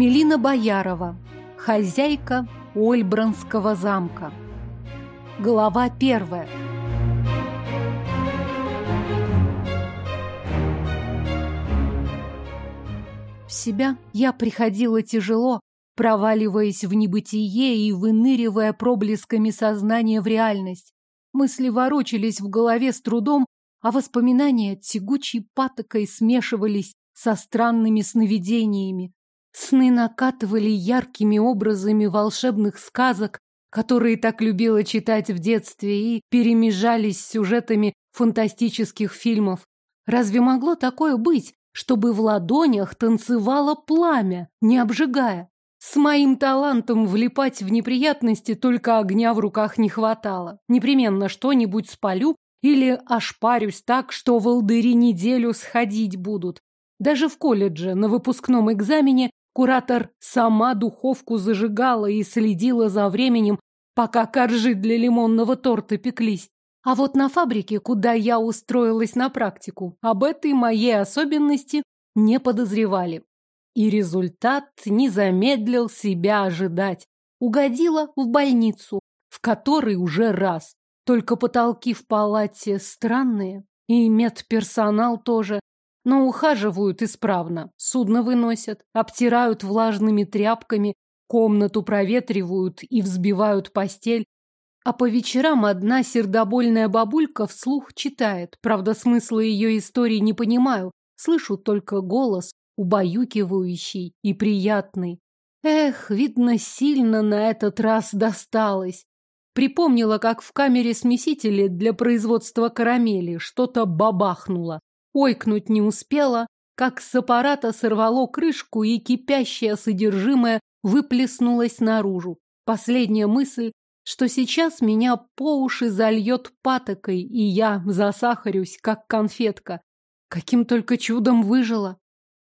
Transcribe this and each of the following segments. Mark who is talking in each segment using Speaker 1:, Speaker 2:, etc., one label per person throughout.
Speaker 1: Мелина Боярова, хозяйка Ольбранского замка. Глава первая. В себя я приходила тяжело, проваливаясь в небытие и выныривая проблесками сознания в реальность. Мысли ворочались в голове с трудом, а воспоминания тягучей патокой смешивались со странными сновидениями. Сны накатывали яркими образами волшебных сказок, которые так любила читать в детстве, и перемежались с сюжетами фантастических фильмов. Разве могло такое быть, чтобы в ладонях танцевало пламя, не обжигая? С моим талантом влипать в неприятности только огня в руках не хватало. Непременно что-нибудь спалю или ошпарюсь так, что волдыри неделю сходить будут. Даже в колледже на выпускном экзамене Куратор сама духовку зажигала и следила за временем, пока коржи для лимонного торта пеклись. А вот на фабрике, куда я устроилась на практику, об этой моей особенности не подозревали. И результат не замедлил себя ожидать. Угодила в больницу, в которой уже раз. Только потолки в палате странные, и медперсонал тоже. Но ухаживают исправно, судно выносят, обтирают влажными тряпками, комнату проветривают и взбивают постель. А по вечерам одна сердобольная бабулька вслух читает. Правда, смысла ее истории не понимаю. Слышу только голос, убаюкивающий и приятный. Эх, видно, сильно на этот раз досталось. Припомнила, как в камере смесителей для производства карамели что-то бабахнуло. Ойкнуть не успела, как с аппарата сорвало крышку, и кипящее содержимое выплеснулось наружу. Последняя мысль, что сейчас меня по уши зальет патокой, и я засахарюсь, как конфетка. Каким только чудом выжила.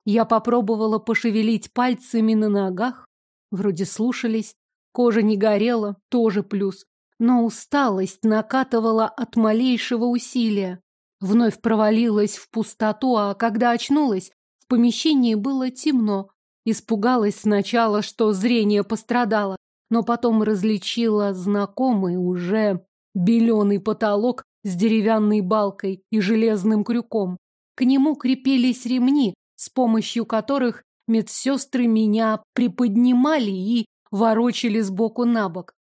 Speaker 1: Я попробовала пошевелить пальцами на ногах. Вроде слушались. Кожа не горела, тоже плюс. Но усталость накатывала от малейшего усилия. Вновь провалилась в пустоту, а когда очнулась, в помещении было темно. Испугалась сначала, что зрение пострадало, но потом различила знакомый уже беленый потолок с деревянной балкой и железным крюком. К нему крепились ремни, с помощью которых медсестры меня приподнимали и ворочали сбоку на бок.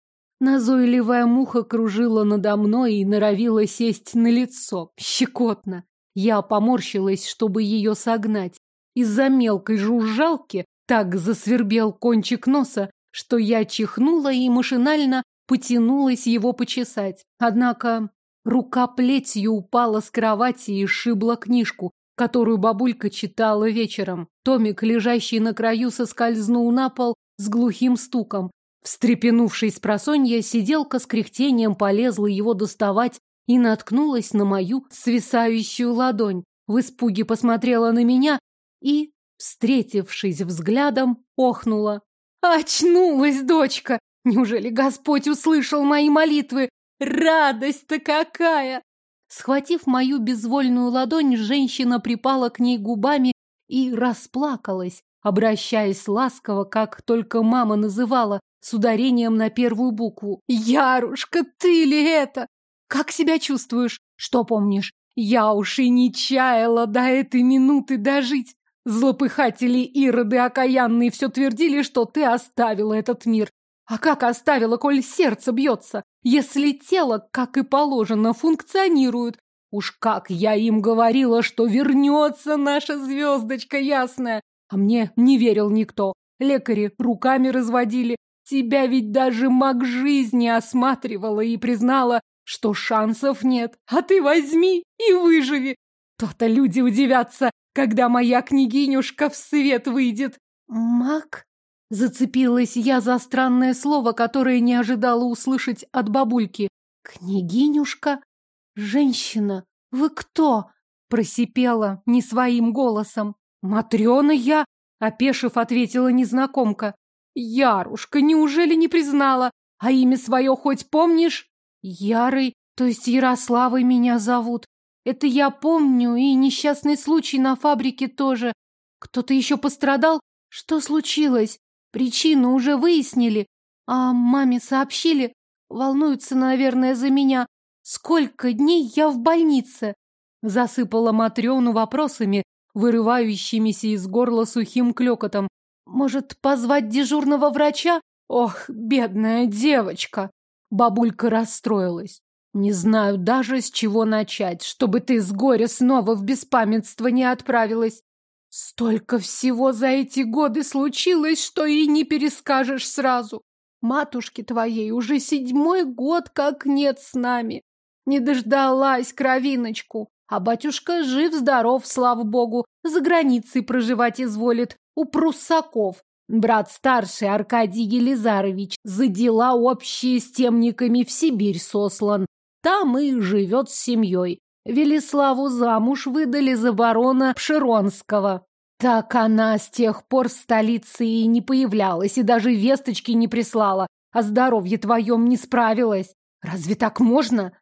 Speaker 1: Назойливая муха кружила надо мной и норовила сесть на лицо. Щекотно. Я поморщилась, чтобы ее согнать. Из-за мелкой жужжалки так засвербел кончик носа, что я чихнула и машинально потянулась его почесать. Однако рука плетью упала с кровати и шибла книжку, которую бабулька читала вечером. Томик, лежащий на краю, соскользнул на пол с глухим стуком. Встрепенувшись просонья, сиделка с кряхтением полезла его доставать и наткнулась на мою свисающую ладонь. В испуге посмотрела на меня и, встретившись взглядом, охнула. «Очнулась, дочка! Неужели Господь услышал мои молитвы? Радость-то какая!» Схватив мою безвольную ладонь, женщина припала к ней губами и расплакалась, обращаясь ласково, как только мама называла, с ударением на первую букву. «Ярушка, ты ли это? Как себя чувствуешь? Что помнишь? Я уж и не чаяла до этой минуты дожить. Злопыхатели Ироды окаянные все твердили, что ты оставила этот мир. А как оставила, коль сердце бьется, если тело, как и положено, функционирует? Уж как я им говорила, что вернется наша звездочка ясная. А мне не верил никто. Лекари руками разводили, Тебя ведь даже маг жизни осматривала и признала, что шансов нет. А ты возьми и выживи. То-то люди удивятся, когда моя княгинюшка в свет выйдет. Маг? Зацепилась я за странное слово, которое не ожидала услышать от бабульки. Княгинюшка? Женщина? Вы кто? Просипела не своим голосом. Матрена я, опешив, ответила незнакомка. Ярушка, неужели не признала? А имя свое хоть помнишь? Ярый, то есть Ярославой меня зовут. Это я помню, и несчастный случай на фабрике тоже. Кто-то еще пострадал? Что случилось? Причину уже выяснили. А маме сообщили. Волнуются, наверное, за меня. Сколько дней я в больнице? Засыпала Матрёну вопросами, вырывающимися из горла сухим клёкотом. Может, позвать дежурного врача? Ох, бедная девочка! Бабулька расстроилась. Не знаю даже, с чего начать, чтобы ты с горя снова в беспамятство не отправилась. Столько всего за эти годы случилось, что и не перескажешь сразу. Матушке твоей уже седьмой год как нет с нами. Не дождалась кровиночку. А батюшка жив-здоров, слава богу, за границей проживать изволит, у пруссаков. Брат старший Аркадий Елизарович за дела общие с темниками в Сибирь сослан. Там и живет с семьей. Велиславу замуж выдали за барона Пшеронского. Так она с тех пор в столице и не появлялась, и даже весточки не прислала. О здоровье твоем не справилась. Разве так можно?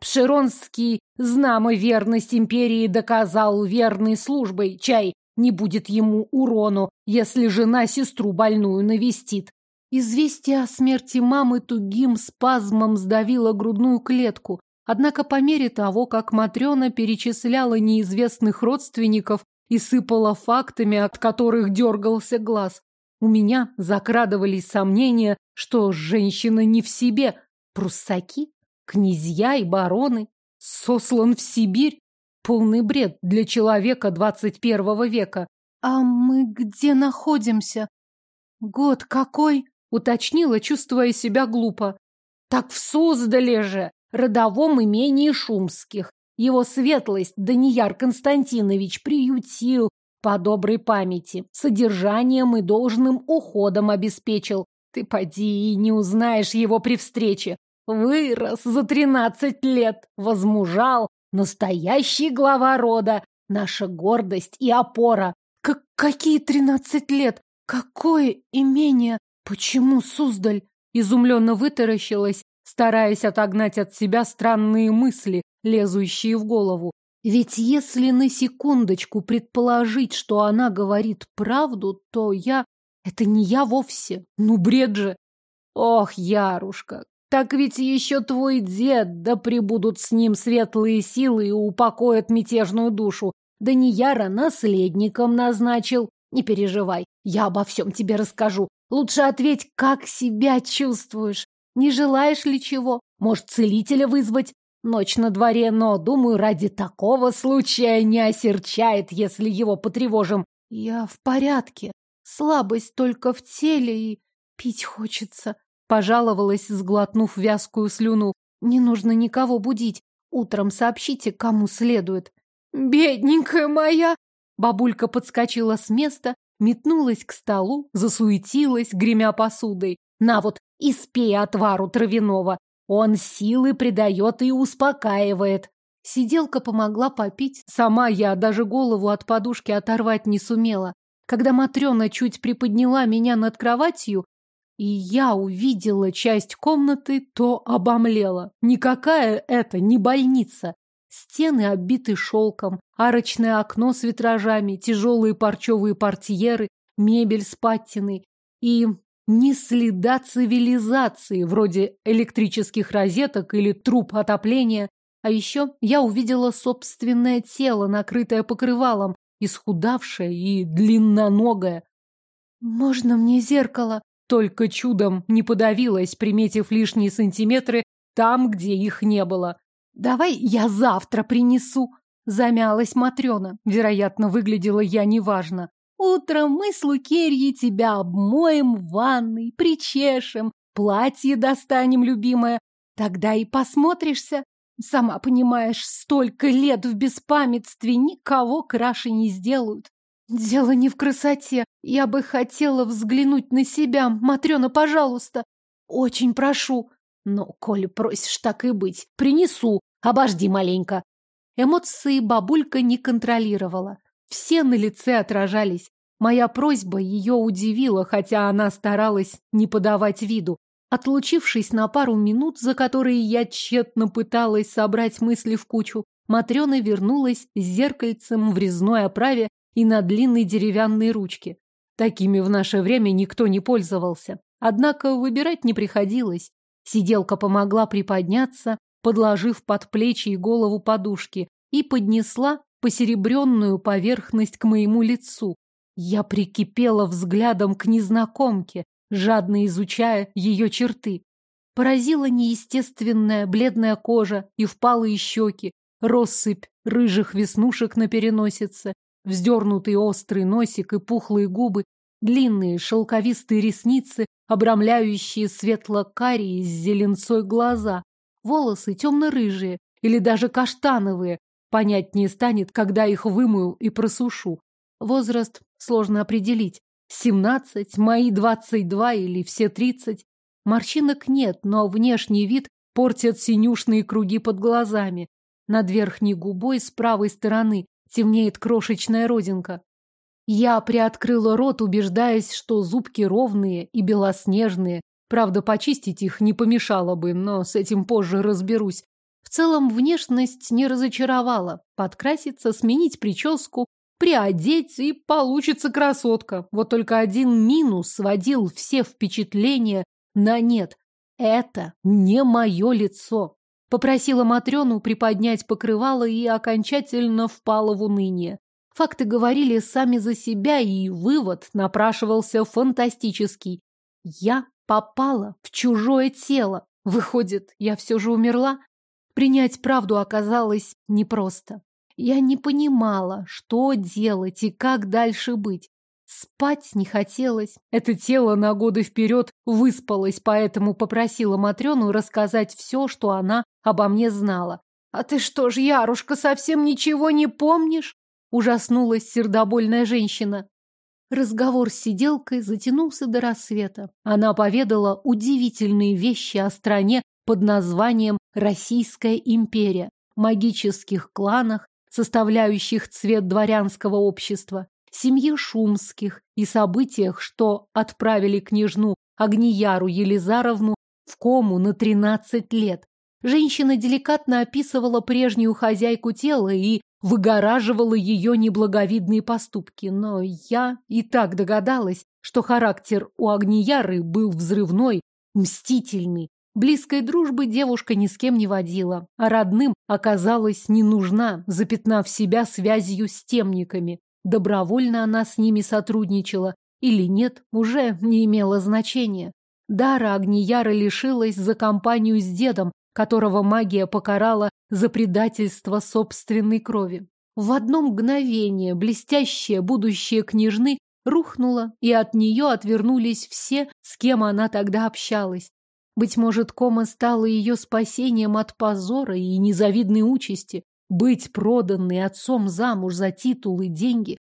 Speaker 1: Пшеронский, знамо верность империи, доказал верной службой. Чай не будет ему урону, если жена сестру больную навестит. Известие о смерти мамы тугим спазмом сдавило грудную клетку. Однако по мере того, как Матрена перечисляла неизвестных родственников и сыпала фактами, от которых дергался глаз, у меня закрадывались сомнения, что женщина не в себе. Пруссаки? Князья и бароны? Сослан в Сибирь? Полный бред для человека двадцать первого века. А мы где находимся? Год какой? Уточнила, чувствуя себя глупо. Так в Суздале же, родовом имении Шумских. Его светлость Данияр Константинович приютил по доброй памяти, содержанием и должным уходом обеспечил. Ты поди и не узнаешь его при встрече. Вырос за тринадцать лет, возмужал, настоящий глава рода, наша гордость и опора. Как какие тринадцать лет? Какое имение? Почему Суздаль? Изумленно вытаращилась, стараясь отогнать от себя странные мысли, лезущие в голову. Ведь если на секундочку предположить, что она говорит правду, то я... Это не я вовсе. Ну, бред же. Ох, Ярушка, так ведь еще твой дед, да прибудут с ним светлые силы и упокоят мятежную душу. Да не Яра наследником назначил. Не переживай, я обо всем тебе расскажу. Лучше ответь, как себя чувствуешь. Не желаешь ли чего? Может, целителя вызвать? Ночь на дворе, но, думаю, ради такого случая не осерчает, если его потревожим. Я в порядке. Слабость только в теле и пить хочется. Пожаловалась, сглотнув вязкую слюну. Не нужно никого будить. Утром сообщите, кому следует. Бедненькая моя! Бабулька подскочила с места, метнулась к столу, засуетилась, гремя посудой. На вот, испей отвару травяного. Он силы придает и успокаивает. Сиделка помогла попить. Сама я даже голову от подушки оторвать не сумела. Когда Матрена чуть приподняла меня над кроватью, и я увидела часть комнаты, то обомлела. Никакая это не больница. Стены обиты шелком, арочное окно с витражами, тяжелые парчевые портьеры, мебель с паттиной. И ни следа цивилизации, вроде электрических розеток или труб отопления. А еще я увидела собственное тело, накрытое покрывалом, исхудавшее и длинноногое. «Можно мне зеркало?» Только чудом не подавилась, приметив лишние сантиметры там, где их не было. «Давай я завтра принесу!» Замялась Матрена. Вероятно, выглядела я неважно. Утром мы с Лукерьей тебя обмоем в ванной, причешем, платье достанем, любимое. Тогда и посмотришься. Сама понимаешь, столько лет в беспамятстве никого краше не сделают. Дело не в красоте. Я бы хотела взглянуть на себя. Матрена, пожалуйста. Очень прошу. Но, коли просишь так и быть, принесу. Обожди маленько. Эмоции бабулька не контролировала. Все на лице отражались. Моя просьба ее удивила, хотя она старалась не подавать виду. Отлучившись на пару минут, за которые я тщетно пыталась собрать мысли в кучу, Матрена вернулась с зеркальцем в резной оправе и на длинной деревянной ручке. Такими в наше время никто не пользовался. Однако выбирать не приходилось. Сиделка помогла приподняться, подложив под плечи и голову подушки, и поднесла посеребренную поверхность к моему лицу. Я прикипела взглядом к незнакомке, жадно изучая ее черты. Поразила неестественная бледная кожа и впалые щеки, россыпь рыжих веснушек на переносице, вздернутый острый носик и пухлые губы, длинные шелковистые ресницы, обрамляющие светло-карие с зеленцой глаза, волосы темно-рыжие или даже каштановые, понятнее станет, когда их вымою и просушу. Возраст сложно определить. Семнадцать, мои двадцать два или все тридцать. Морщинок нет, но внешний вид портят синюшные круги под глазами. Над верхней губой с правой стороны темнеет крошечная родинка. Я приоткрыла рот, убеждаясь, что зубки ровные и белоснежные. Правда, почистить их не помешало бы, но с этим позже разберусь. В целом, внешность не разочаровала. Подкраситься, сменить прическу, приодеть, и получится красотка. Вот только один минус сводил все впечатления на нет. Это не мое лицо. Попросила Матрёну приподнять покрывало и окончательно впала в уныние. Факты говорили сами за себя, и вывод напрашивался фантастический. Я попала в чужое тело. Выходит, я все же умерла? Принять правду оказалось непросто. Я не понимала, что делать и как дальше быть. Спать не хотелось. Это тело на годы вперед выспалось, поэтому попросила Матрёну рассказать все, что она обо мне знала. «А ты что ж, Ярушка, совсем ничего не помнишь?» Ужаснулась сердобольная женщина. Разговор с сиделкой затянулся до рассвета. Она поведала удивительные вещи о стране под названием Российская империя, магических кланах, составляющих цвет дворянского общества, семье Шумских и событиях, что отправили княжну Агнияру Елизаровну в кому на 13 лет. Женщина деликатно описывала прежнюю хозяйку тела и выгораживала ее неблаговидные поступки, но я и так догадалась, что характер у Агнияры был взрывной, мстительный. Близкой дружбы девушка ни с кем не водила, а родным оказалась не нужна, запятнав себя связью с темниками. Добровольно она с ними сотрудничала или нет, уже не имело значения. Дара Агнияра лишилась за компанию с дедом, которого магия покарала за предательство собственной крови. В одно мгновение блестящее будущее княжны рухнуло, и от нее отвернулись все, с кем она тогда общалась. Быть может, кома стала ее спасением от позора и незавидной участи, быть проданной отцом замуж за титул и деньги.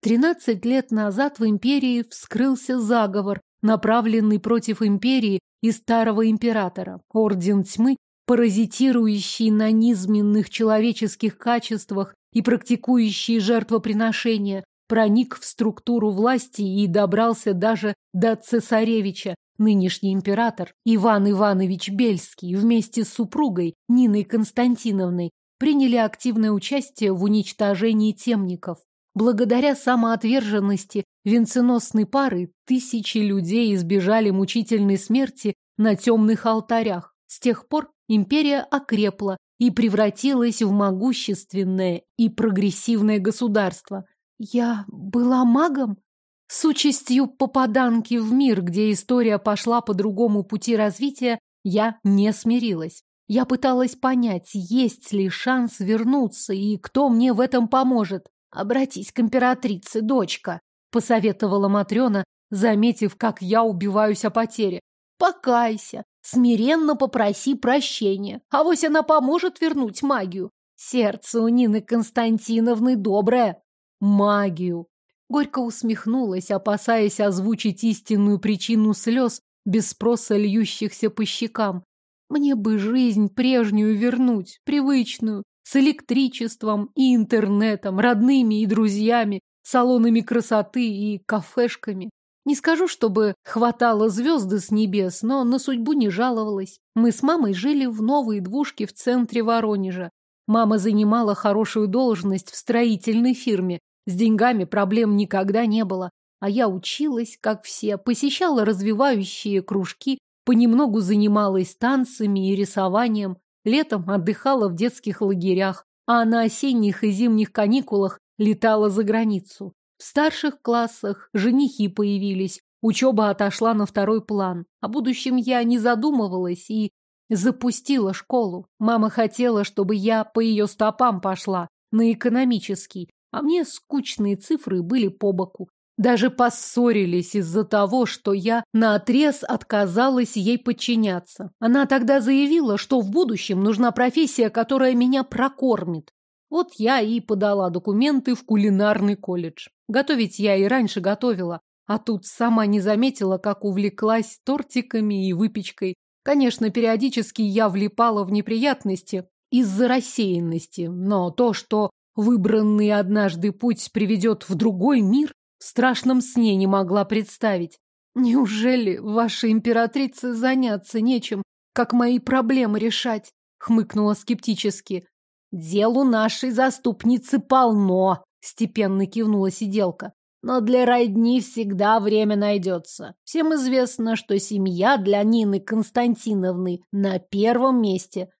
Speaker 1: Тринадцать лет назад в империи вскрылся заговор, направленный против империи и старого императора. Орден тьмы, паразитирующий на низменных человеческих качествах и практикующий жертвоприношения, проник в структуру власти и добрался даже до цесаревича, нынешний император Иван Иванович Бельский вместе с супругой Ниной Константиновной приняли активное участие в уничтожении темников. Благодаря самоотверженности венценосной пары тысячи людей избежали мучительной смерти на темных алтарях. С тех пор империя окрепла и превратилась в могущественное и прогрессивное государство. Я была магом? С участью попаданки в мир, где история пошла по другому пути развития, я не смирилась. Я пыталась понять, есть ли шанс вернуться и кто мне в этом поможет. Обратись к императрице, дочка, посоветовала Матрена, заметив, как я убиваюсь о потере. Покайся, смиренно попроси прощения, а вось она поможет вернуть магию. Сердце у Нины Константиновны доброе. Магию. Горько усмехнулась, опасаясь озвучить истинную причину слез, без спроса льющихся по щекам. Мне бы жизнь прежнюю вернуть, привычную, с электричеством и интернетом, родными и друзьями, салонами красоты и кафешками. Не скажу, чтобы хватало звезды с небес, но на судьбу не жаловалась. Мы с мамой жили в новой двушке в центре Воронежа. Мама занимала хорошую должность в строительной фирме. С деньгами проблем никогда не было. А я училась, как все, посещала развивающие кружки, понемногу занималась танцами и рисованием, летом отдыхала в детских лагерях, а на осенних и зимних каникулах летала за границу. В старших классах женихи появились, учеба отошла на второй план. О будущем я не задумывалась и запустила школу. Мама хотела, чтобы я по ее стопам пошла, на экономический, а мне скучные цифры были по боку. Даже поссорились из-за того, что я наотрез отказалась ей подчиняться. Она тогда заявила, что в будущем нужна профессия, которая меня прокормит. Вот я и подала документы в кулинарный колледж. Готовить я и раньше готовила, а тут сама не заметила, как увлеклась тортиками и выпечкой. Конечно, периодически я влипала в неприятности из-за рассеянности, но то, что выбранный однажды путь приведет в другой мир, в страшном сне не могла представить. Неужели вашей императрице заняться нечем, как мои проблемы решать? Хмыкнула скептически. Делу нашей заступницы полно, степенно кивнула сиделка. Но для родни всегда время найдется. Всем известно, что семья для Нины Константиновны на первом месте.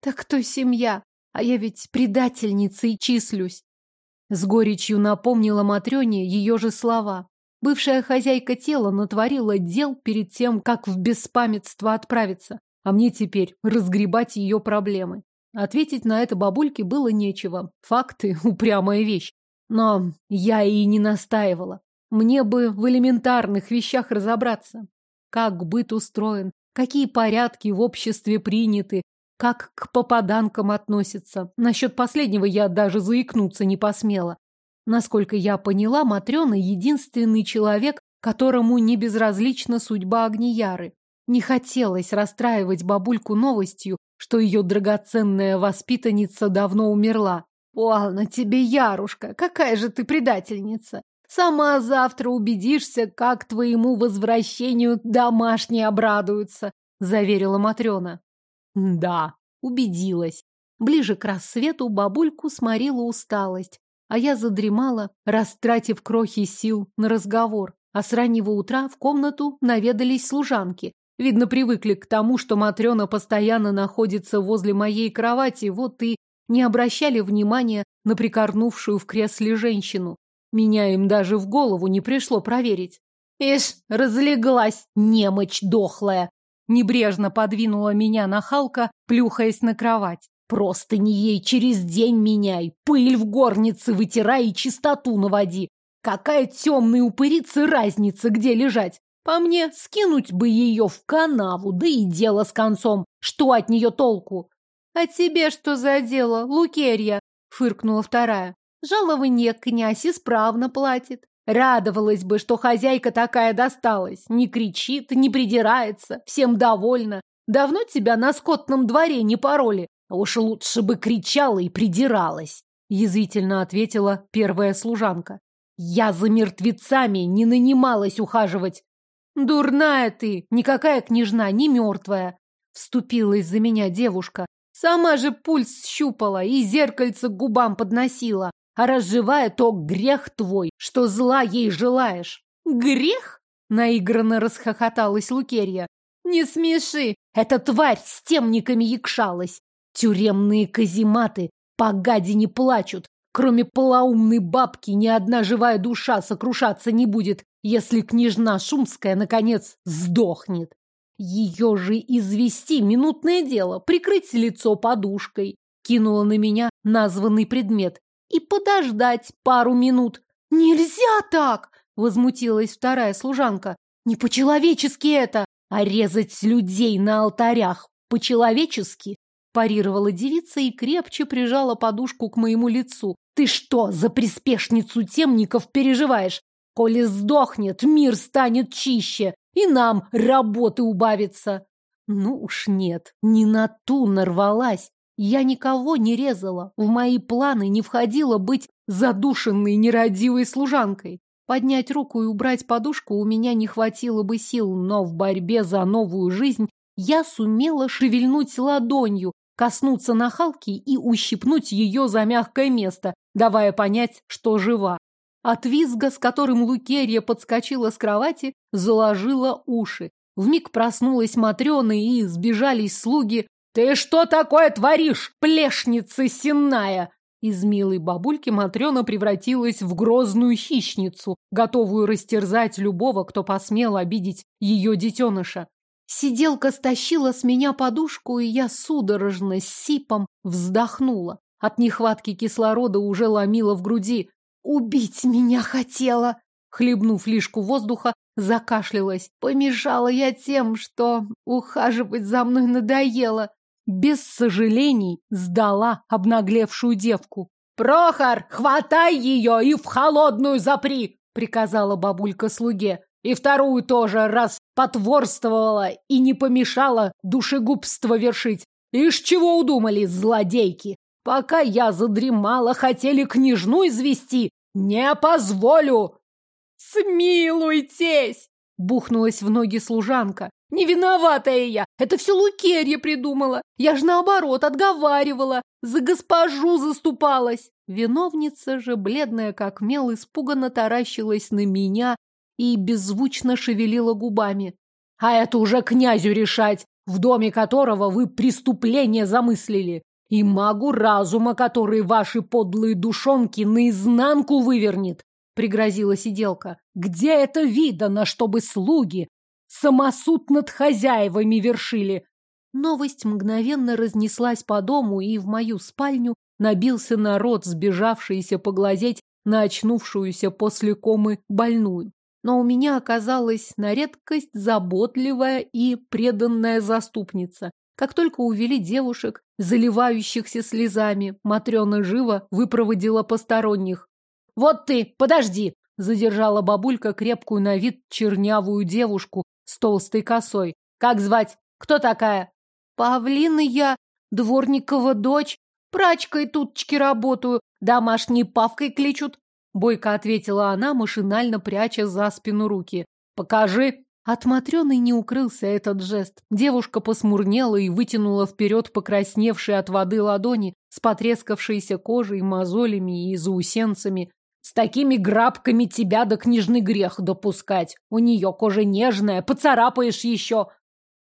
Speaker 1: Так кто семья? А я ведь предательницей числюсь. С горечью напомнила Матрёне ее же слова. Бывшая хозяйка тела натворила дел перед тем, как в беспамятство отправиться, а мне теперь разгребать ее проблемы. Ответить на это бабульке было нечего. Факты – упрямая вещь. Но я и не настаивала. Мне бы в элементарных вещах разобраться. Как быт устроен, какие порядки в обществе приняты, как к попаданкам относятся. Насчет последнего я даже заикнуться не посмела. Насколько я поняла, Матрена — единственный человек, которому не безразлична судьба Агнияры. Не хотелось расстраивать бабульку новостью, что ее драгоценная воспитанница давно умерла. «Ладно тебе, Ярушка, какая же ты предательница! Сама завтра убедишься, как твоему возвращению домашние обрадуются», — заверила Матрена. Да, убедилась. Ближе к рассвету бабульку сморила усталость, а я задремала, растратив крохи сил на разговор. А с раннего утра в комнату наведались служанки. Видно, привыкли к тому, что Матрена постоянно находится возле моей кровати, вот и не обращали внимания на прикорнувшую в кресле женщину. Меня им даже в голову не пришло проверить. Ишь, разлеглась, немочь дохлая. Небрежно подвинула меня нахалка, плюхаясь на кровать. Просто не ей через день меняй, пыль в горнице вытирай и чистоту наводи. Какая темная упырица разница, где лежать? По мне, скинуть бы ее в канаву, да и дело с концом. Что от нее толку? А тебе что за дело, Лукерья? Фыркнула вторая. Жалование князь исправно платит. Радовалась бы, что хозяйка такая досталась. Не кричит, не придирается, всем довольна. Давно тебя на скотном дворе не пороли. Уж лучше бы кричала и придиралась. Язвительно ответила первая служанка. Я за мертвецами не нанималась ухаживать. Дурная ты, никакая княжна, не мертвая. Вступилась за меня девушка. Сама же пульс щупала и зеркальце к губам подносила. А раз живая, то грех твой, что зла ей желаешь. Грех? Наигранно расхохоталась Лукерья. Не смеши, эта тварь с темниками якшалась. Тюремные казематы по гадине плачут. Кроме полоумной бабки ни одна живая душа сокрушаться не будет, если княжна Шумская, наконец, сдохнет. Ее же извести минутное дело, прикрыть лицо подушкой. Кинула на меня названный предмет и подождать пару минут. «Нельзя так!» — возмутилась вторая служанка. «Не по-человечески это, а резать людей на алтарях по-человечески!» парировала девица и крепче прижала подушку к моему лицу. «Ты что, за приспешницу темников переживаешь? Коли сдохнет, мир станет чище, и нам работы убавится!» Ну уж нет, не на ту нарвалась. Я никого не резала. В мои планы не входило быть задушенной нерадивой служанкой. Поднять руку и убрать подушку у меня не хватило бы сил, но в борьбе за новую жизнь я сумела шевельнуть ладонью, коснуться нахалки и ущипнуть ее за мягкое место, давая понять, что жива. От визга, с которым Лукерья подскочила с кровати, заложила уши. Вмиг проснулась Матрёна и сбежались слуги. «Ты что такое творишь, плешница сенная?» Из милой бабульки Матрёна превратилась в грозную хищницу, готовую растерзать любого, кто посмел обидеть ее детеныша. Сиделка стащила с меня подушку, и я судорожно, с сипом вздохнула. От нехватки кислорода уже ломила в груди. «Убить меня хотела!» Хлебнув лишку воздуха, закашлялась. Помешала я тем, что ухаживать за мной надоело. Без сожалений сдала обнаглевшую девку. «Прохор, хватай ее и в холодную запри!» приказала бабулька слуге. И вторую тоже, раз потворствовала и не помешала душегубство вершить. Ишь чего удумали, злодейки? Пока я задремала, хотели княжну извести. Не позволю! Смилуйтесь! Бухнулась в ноги служанка. Не виноватая я! Это все Лукерья придумала! Я ж наоборот отговаривала, за госпожу заступалась! Виновница же, бледная как мел, испуганно таращилась на меня и беззвучно шевелила губами. А это уже князю решать, в доме которого вы преступление замыслили. И магу разума, который ваши подлые душонки наизнанку вывернет, пригрозила сиделка. Где это видано, чтобы слуги самосуд над хозяевами вершили? Новость мгновенно разнеслась по дому, и в мою спальню набился народ, сбежавшийся поглазеть на очнувшуюся после комы больную но у меня оказалась на редкость заботливая и преданная заступница. Как только увели девушек, заливающихся слезами, Матрена живо выпроводила посторонних. «Вот ты, подожди!» – задержала бабулька крепкую на вид чернявую девушку с толстой косой. «Как звать? Кто такая?» «Павлина я, дворникова дочь. Прачкой тутчки работаю, домашней павкой кличут. Бойко ответила она, машинально пряча за спину руки. «Покажи!» От Матрёны не укрылся этот жест. Девушка посмурнела и вытянула вперед покрасневшие от воды ладони с потрескавшейся кожей, мозолями и заусенцами. «С такими грабками тебя до книжный грех допускать. У нее кожа нежная, поцарапаешь еще!»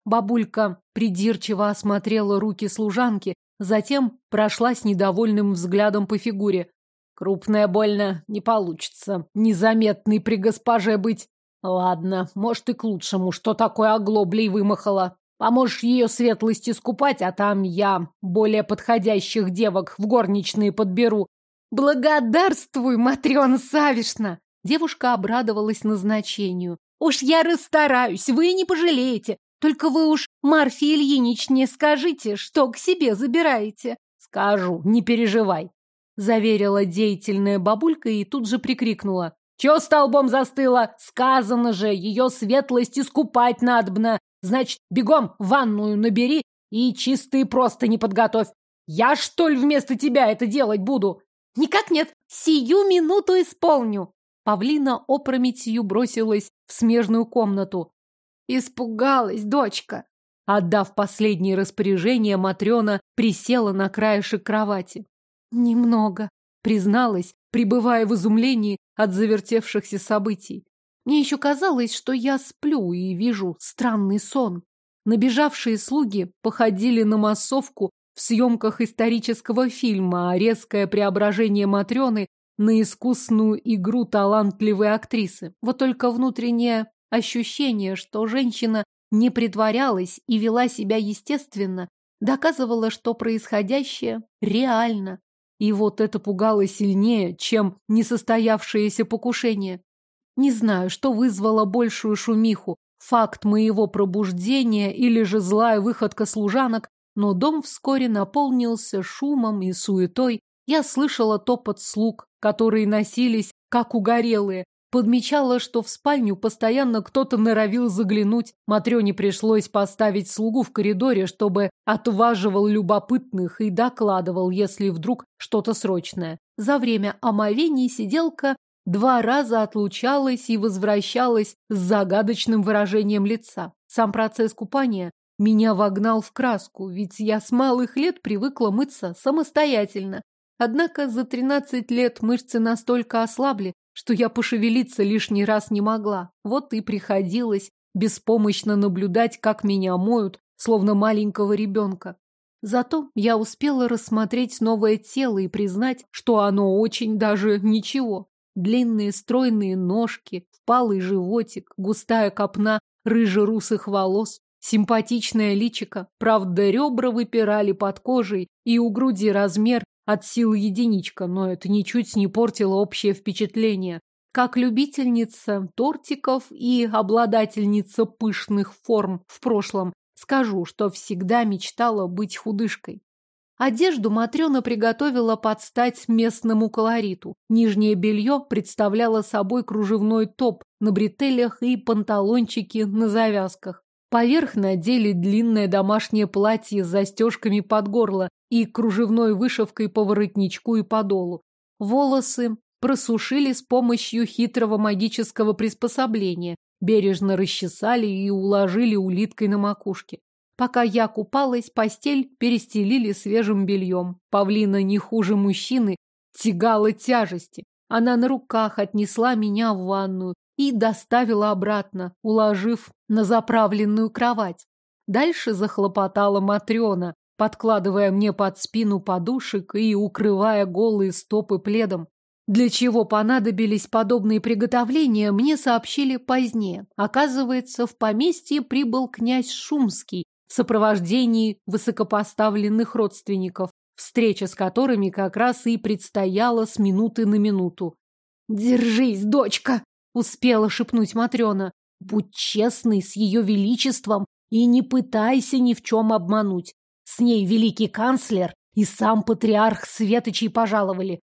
Speaker 1: Бабулька придирчиво осмотрела руки служанки, затем прошла с недовольным взглядом по фигуре. Крупная больно не получится. Незаметный при госпоже быть. Ладно, может и к лучшему, что такое оглоблей вымахала. Поможешь ее светлости скупать, а там я более подходящих девок в горничные подберу. Благодарствуй, Матрена Савишна! Девушка обрадовалась назначению. Уж я расстараюсь, вы не пожалеете. Только вы уж Марфе Ильинич не скажите, что к себе забираете. Скажу, не переживай заверила деятельная бабулька и тут же прикрикнула. «Чё столбом застыла? Сказано же, ее светлость искупать надобно. Значит, бегом ванную набери и чистые просто не подготовь. Я, что ли, вместо тебя это делать буду?» «Никак нет, сию минуту исполню!» Павлина опрометью бросилась в смежную комнату. «Испугалась, дочка!» Отдав последнее распоряжение, Матрена присела на краешек кровати. Немного, призналась, пребывая в изумлении от завертевшихся событий. Мне еще казалось, что я сплю и вижу странный сон. Набежавшие слуги походили на массовку в съемках исторического фильма, резкое преображение Матрены на искусную игру талантливой актрисы. Вот только внутреннее ощущение, что женщина не притворялась и вела себя естественно, доказывало, что происходящее реально. И вот это пугало сильнее, чем несостоявшееся покушение. Не знаю, что вызвало большую шумиху, факт моего пробуждения или же злая выходка служанок, но дом вскоре наполнился шумом и суетой. Я слышала топот слуг, которые носились, как угорелые, Подмечала, что в спальню постоянно кто-то норовил заглянуть. Матрёне пришлось поставить слугу в коридоре, чтобы отваживал любопытных и докладывал, если вдруг что-то срочное. За время омовений сиделка два раза отлучалась и возвращалась с загадочным выражением лица. Сам процесс купания меня вогнал в краску, ведь я с малых лет привыкла мыться самостоятельно. Однако за тринадцать лет мышцы настолько ослабли, что я пошевелиться лишний раз не могла. Вот и приходилось беспомощно наблюдать, как меня моют, словно маленького ребенка. Зато я успела рассмотреть новое тело и признать, что оно очень даже ничего. Длинные стройные ножки, впалый животик, густая копна рыже-русых волос, симпатичное личико. Правда, ребра выпирали под кожей, и у груди размер от силы единичка, но это ничуть не портило общее впечатление. Как любительница тортиков и обладательница пышных форм в прошлом, скажу, что всегда мечтала быть худышкой. Одежду Матрена приготовила под стать местному колориту. Нижнее белье представляло собой кружевной топ на бретелях и панталончики на завязках. Поверх надели длинное домашнее платье с застежками под горло и кружевной вышивкой по воротничку и подолу. Волосы просушили с помощью хитрого магического приспособления, бережно расчесали и уложили улиткой на макушке. Пока я купалась, постель перестелили свежим бельем. Павлина не хуже мужчины тягала тяжести. Она на руках отнесла меня в ванную и доставила обратно, уложив на заправленную кровать. Дальше захлопотала Матрена, подкладывая мне под спину подушек и укрывая голые стопы пледом. Для чего понадобились подобные приготовления, мне сообщили позднее. Оказывается, в поместье прибыл князь Шумский в сопровождении высокопоставленных родственников, встреча с которыми как раз и предстояла с минуты на минуту. «Держись, дочка!» — успела шепнуть Матрена. «Будь честной с ее величеством и не пытайся ни в чем обмануть. С ней великий канцлер и сам патриарх Светочей пожаловали.